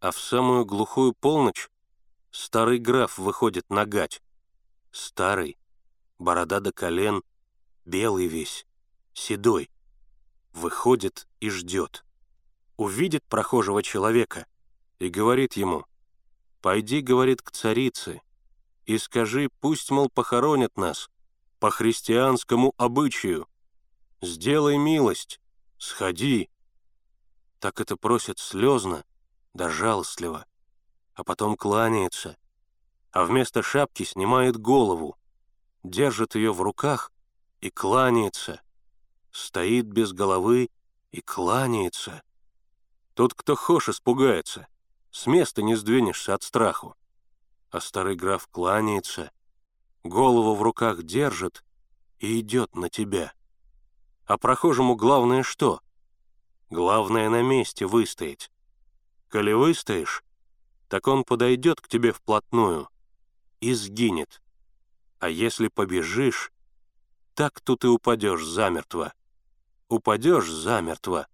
А в самую глухую полночь старый граф выходит на гать. Старый, борода до колен, белый весь, седой. Выходит и ждет. Увидит прохожего человека и говорит ему, «Пойди, — говорит, — к царице, и скажи, пусть, мол, похоронят нас по христианскому обычаю. Сделай милость, сходи». Так это просит слезно, да жалостливо, а потом кланяется, а вместо шапки снимает голову, держит ее в руках и кланяется, стоит без головы и кланяется. Тот, кто хошь, испугается, с места не сдвинешься от страху. А старый граф кланяется, голову в руках держит и идет на тебя. А прохожему главное что? Главное на месте выстоять. Коли выстоишь, так он подойдет к тебе вплотную и сгинет. А если побежишь, так тут и упадешь замертво. Упадешь замертво,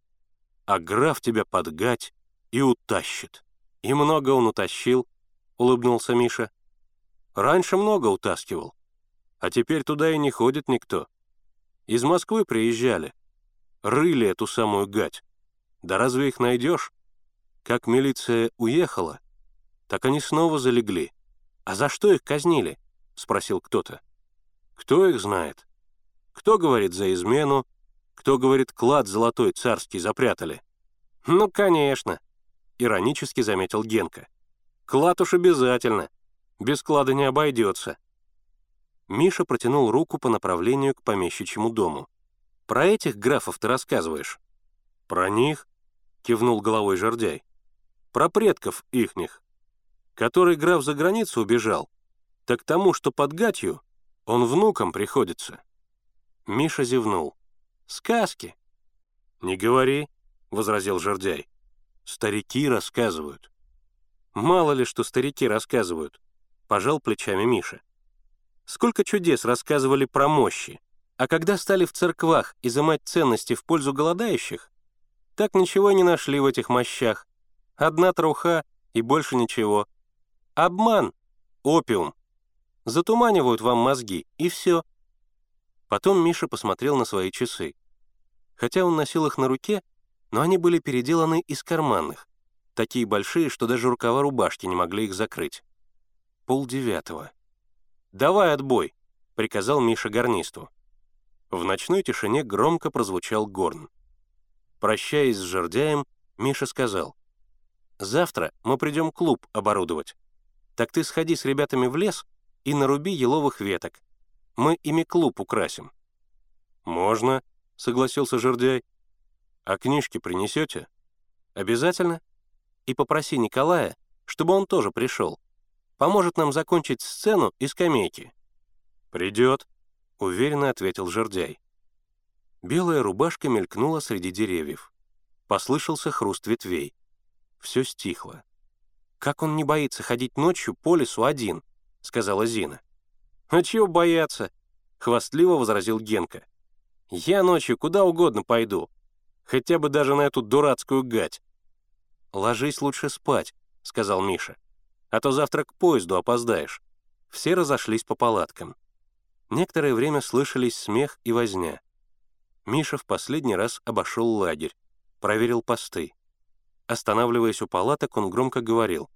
а граф тебя подгать и утащит. И много он утащил, улыбнулся Миша. Раньше много утаскивал, а теперь туда и не ходит никто. Из Москвы приезжали, рыли эту самую гать. Да разве их найдешь? Как милиция уехала, так они снова залегли. А за что их казнили? Спросил кто-то. Кто их знает? Кто говорит за измену? Кто говорит, клад золотой царский запрятали? Ну, конечно, иронически заметил Генка. Клад уж обязательно. Без клада не обойдется. Миша протянул руку по направлению к помещичьему дому. «Про этих графов ты рассказываешь?» «Про них?» — кивнул головой жердяй про предков ихних. Который граф за границу убежал, так тому, что под гатью, он внукам приходится. Миша зевнул. «Сказки». «Не говори», — возразил жердяй. «Старики рассказывают». «Мало ли, что старики рассказывают», — пожал плечами Миша. «Сколько чудес рассказывали про мощи, а когда стали в церквах изымать ценности в пользу голодающих, так ничего не нашли в этих мощах. Одна труха и больше ничего. Обман, опиум. Затуманивают вам мозги, и все. Потом Миша посмотрел на свои часы. Хотя он носил их на руке, но они были переделаны из карманных, такие большие, что даже рукава рубашки не могли их закрыть. Пол девятого. «Давай отбой», — приказал Миша гарнисту. В ночной тишине громко прозвучал горн. Прощаясь с жердяем, Миша сказал, Завтра мы придем клуб оборудовать. Так ты сходи с ребятами в лес и наруби еловых веток. Мы ими клуб украсим». «Можно», — согласился Жердяй. «А книжки принесете?» «Обязательно. И попроси Николая, чтобы он тоже пришел. Поможет нам закончить сцену и скамейки». «Придет», — уверенно ответил Жердяй. Белая рубашка мелькнула среди деревьев. Послышался хруст ветвей все стихло. «Как он не боится ходить ночью по лесу один?» — сказала Зина. «А чего бояться?» — хвастливо возразил Генка. «Я ночью куда угодно пойду, хотя бы даже на эту дурацкую гать». «Ложись лучше спать», — сказал Миша, «а то завтра к поезду опоздаешь». Все разошлись по палаткам. Некоторое время слышались смех и возня. Миша в последний раз обошел лагерь, проверил посты. Останавливаясь у палаток, он громко говорил.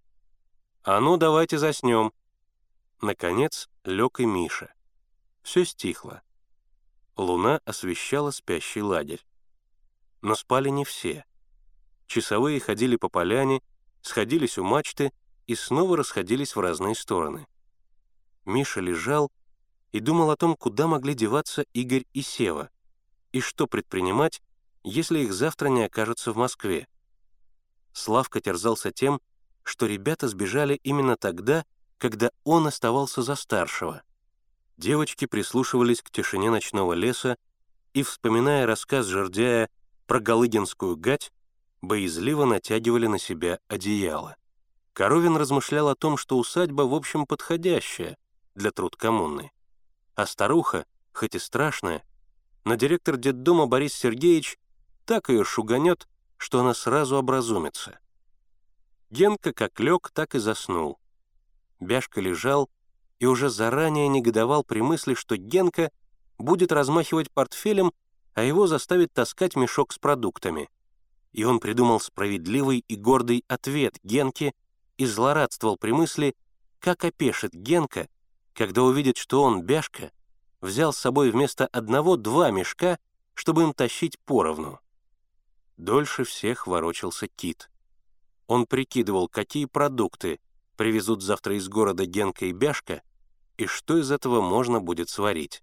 «А ну, давайте заснем». Наконец лег и Миша. Все стихло. Луна освещала спящий лагерь. Но спали не все. Часовые ходили по поляне, сходились у мачты и снова расходились в разные стороны. Миша лежал и думал о том, куда могли деваться Игорь и Сева, и что предпринимать, если их завтра не окажется в Москве. Славка терзался тем, что ребята сбежали именно тогда, когда он оставался за старшего. Девочки прислушивались к тишине ночного леса и, вспоминая рассказ Жердяя про Галыгинскую гать, боязливо натягивали на себя одеяло. Коровин размышлял о том, что усадьба, в общем, подходящая для труд коммуны. А старуха, хоть и страшная, но директор детдома Борис Сергеевич так ее шуганет, что она сразу образумится. Генка как лег, так и заснул. Бяшка лежал и уже заранее негодовал при мысли, что Генка будет размахивать портфелем, а его заставит таскать мешок с продуктами. И он придумал справедливый и гордый ответ Генке и злорадствовал при мысли, как опешит Генка, когда увидит, что он, Бяшка, взял с собой вместо одного два мешка, чтобы им тащить поровну. Дольше всех ворочался Кит. Он прикидывал, какие продукты привезут завтра из города Генка и Бяшка, и что из этого можно будет сварить.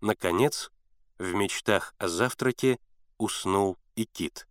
Наконец, в мечтах о завтраке уснул и Кит.